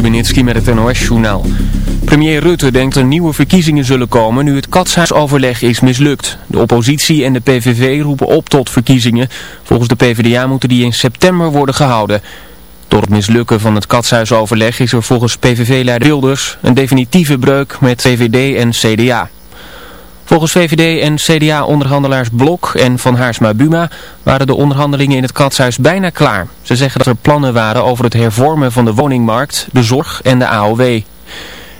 Stubenitski met het NOS-journaal. Premier Rutte denkt er nieuwe verkiezingen zullen komen nu het katshuisoverleg is mislukt. De oppositie en de PVV roepen op tot verkiezingen. Volgens de PvdA moeten die in september worden gehouden. Door het mislukken van het katshuisoverleg is er volgens PVV-leider Wilders een definitieve breuk met VVD en CDA. Volgens VVD en CDA-onderhandelaars Blok en Van Haarsma Buma waren de onderhandelingen in het katshuis bijna klaar. Ze zeggen dat er plannen waren over het hervormen van de woningmarkt, de zorg en de AOW.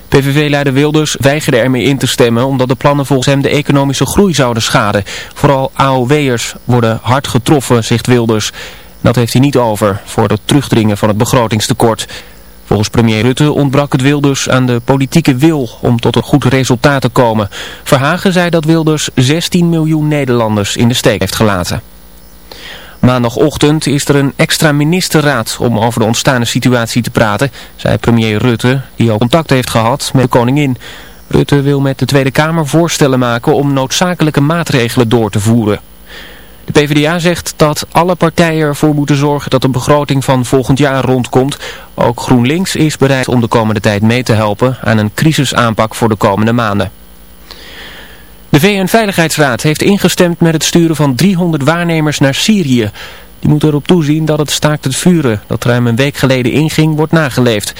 PVV-leider Wilders weigerde ermee in te stemmen omdat de plannen volgens hem de economische groei zouden schaden. Vooral AOW'ers worden hard getroffen, zegt Wilders. Dat heeft hij niet over voor het terugdringen van het begrotingstekort. Volgens premier Rutte ontbrak het Wilders aan de politieke wil om tot een goed resultaat te komen. Verhagen zei dat Wilders 16 miljoen Nederlanders in de steek heeft gelaten. Maandagochtend is er een extra ministerraad om over de ontstane situatie te praten, zei premier Rutte, die al contact heeft gehad met de koningin. Rutte wil met de Tweede Kamer voorstellen maken om noodzakelijke maatregelen door te voeren. De PvdA zegt dat alle partijen ervoor moeten zorgen dat de begroting van volgend jaar rondkomt. Ook GroenLinks is bereid om de komende tijd mee te helpen aan een crisisaanpak voor de komende maanden. De VN-veiligheidsraad heeft ingestemd met het sturen van 300 waarnemers naar Syrië. Die moeten erop toezien dat het staakt het vuren dat ruim een week geleden inging wordt nageleefd.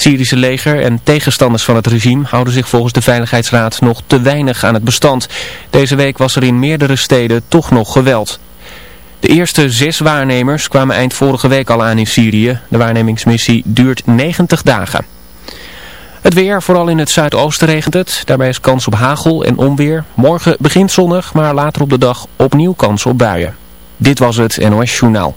Syrische leger en tegenstanders van het regime houden zich volgens de Veiligheidsraad nog te weinig aan het bestand. Deze week was er in meerdere steden toch nog geweld. De eerste zes waarnemers kwamen eind vorige week al aan in Syrië. De waarnemingsmissie duurt 90 dagen. Het weer, vooral in het zuidoosten regent het. Daarbij is kans op hagel en onweer. Morgen begint zonnig, maar later op de dag opnieuw kans op buien. Dit was het NOS Journaal.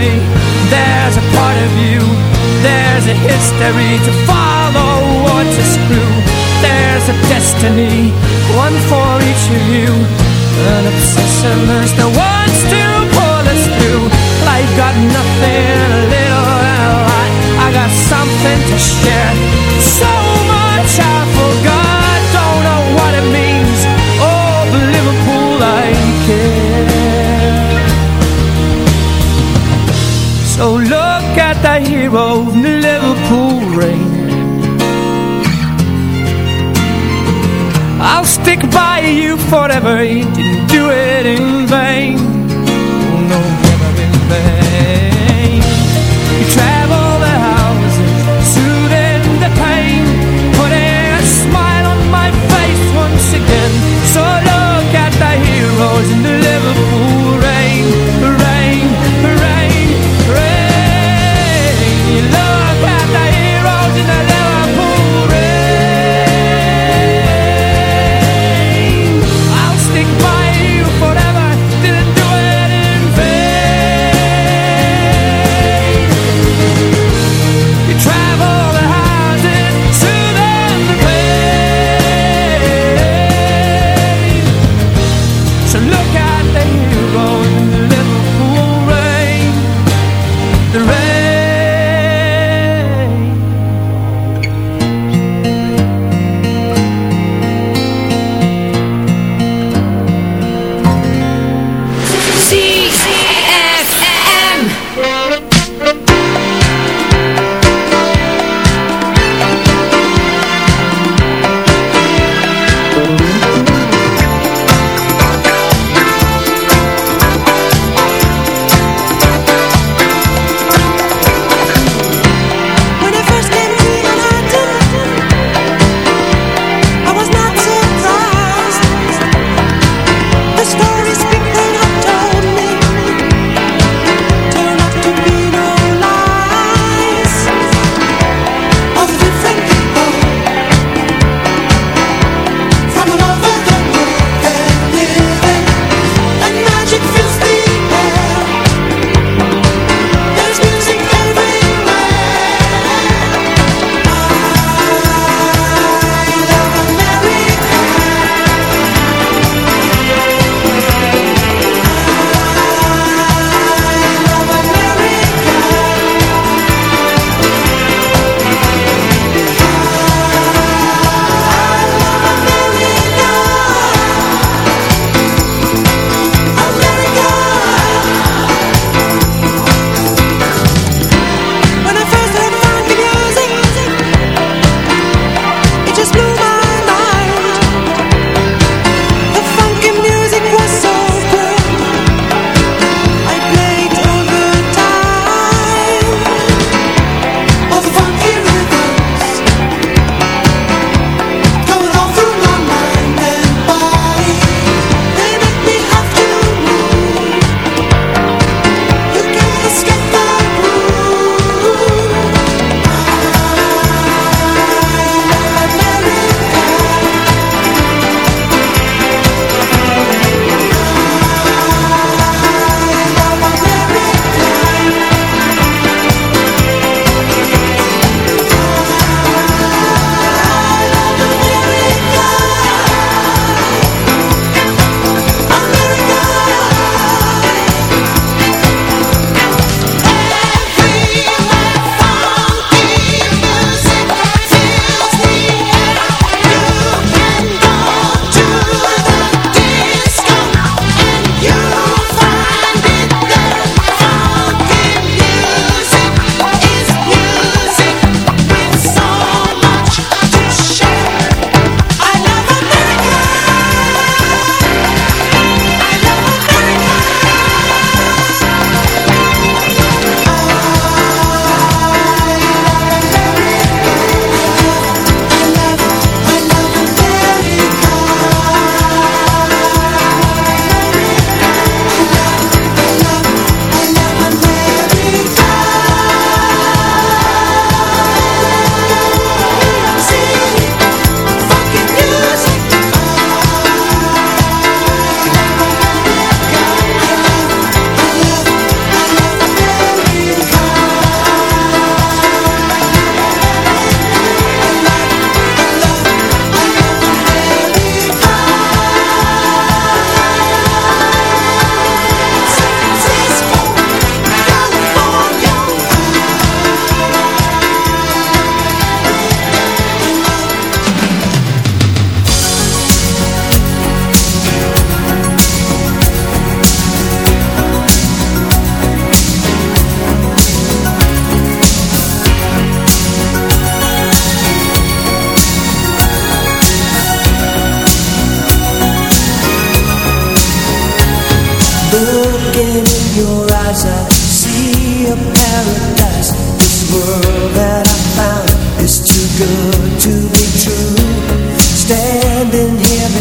me. There's a part of you There's a history to follow or to screw. There's a destiny One for each of you. An obsession is the ones to pull us through. never you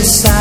inside.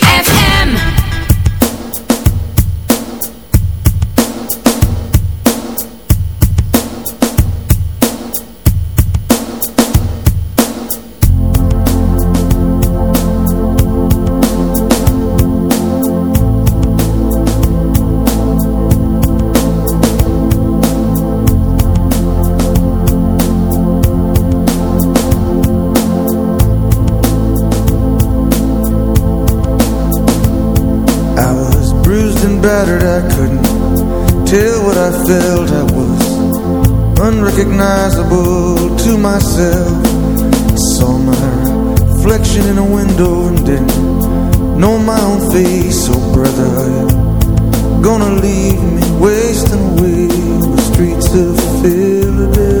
battered, I couldn't tell what I felt. I was unrecognizable to myself. Saw my reflection in a window and didn't know my own face. Oh, brother, gonna leave me wasting away the streets of Philadelphia?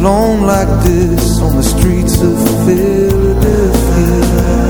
alone like this On the streets of Philadelphia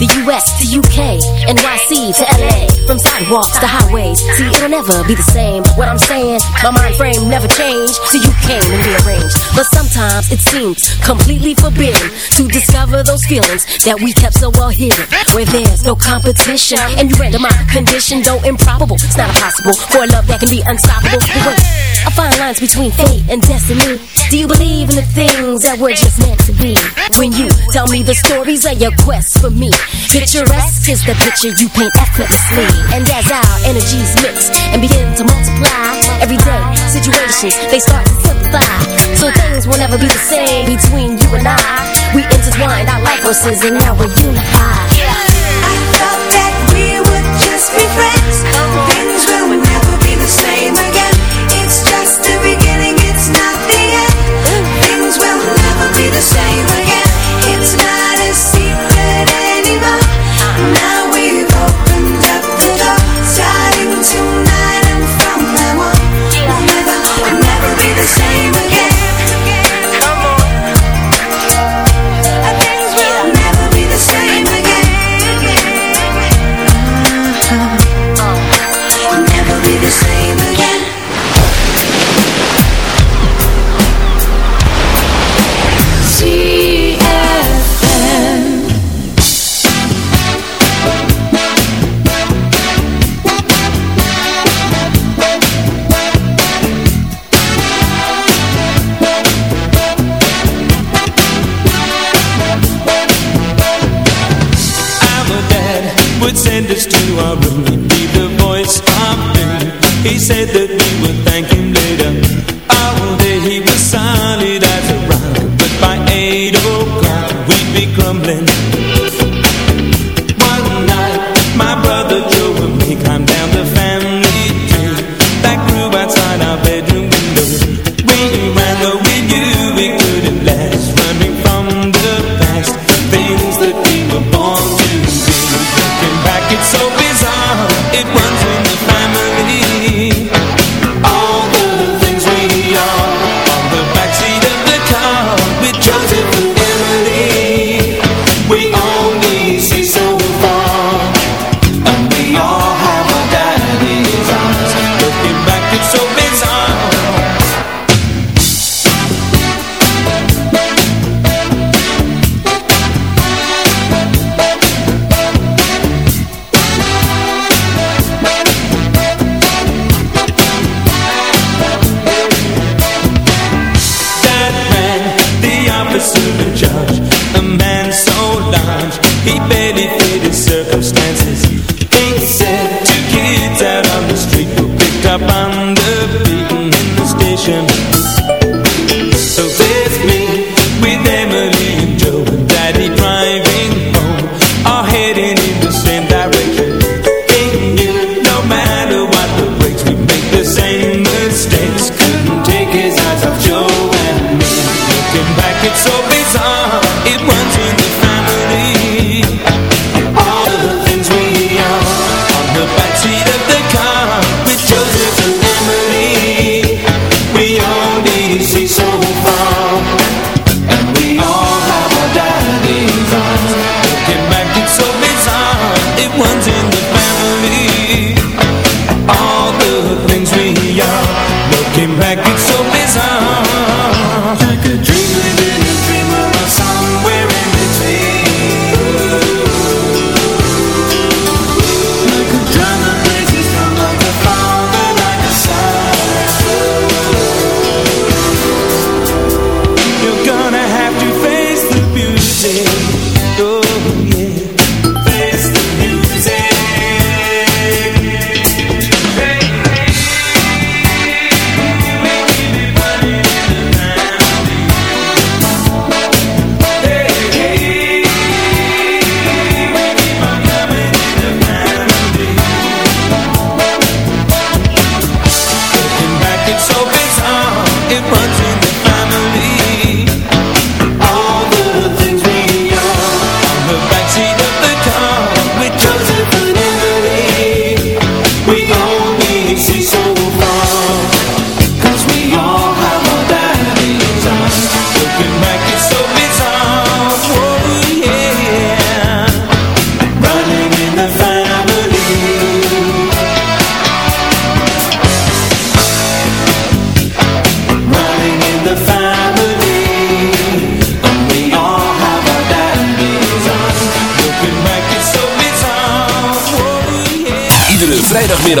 The US to UK, NYC to LA. From sidewalks to highways. See, it'll never be the same. What I'm saying, my mind frame never changed. So you came and rearranged. But sometimes it seems completely forbidden to discover those feelings that we kept so well hidden. Where there's no competition. And you render my condition, though improbable. It's not impossible for a love that can be unstoppable. But wait, I find lines between fate and destiny. Do you believe in the things that were just meant to be? When you tell me the stories of your quest for me Picturesque is the picture you paint effortlessly. And as our energies mix and begin to multiply Everyday situations, they start to simplify. So things will never be the same between you and I. We intertwined our life forces and now we're unified. I thought that we would just be friends. Things will never be the same again. It's just the beginning, it's not the end. Things will never be the same. crumbling. want in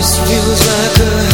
This feels like a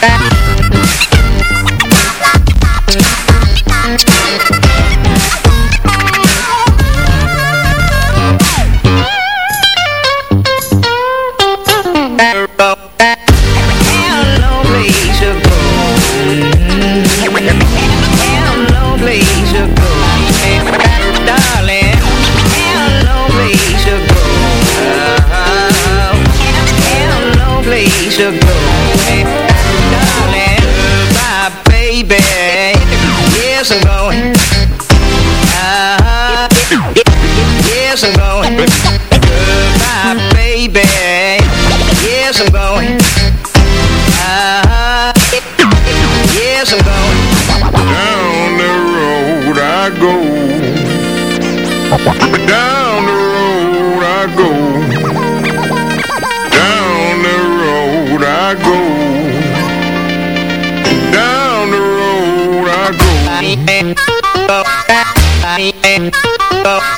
Tot! about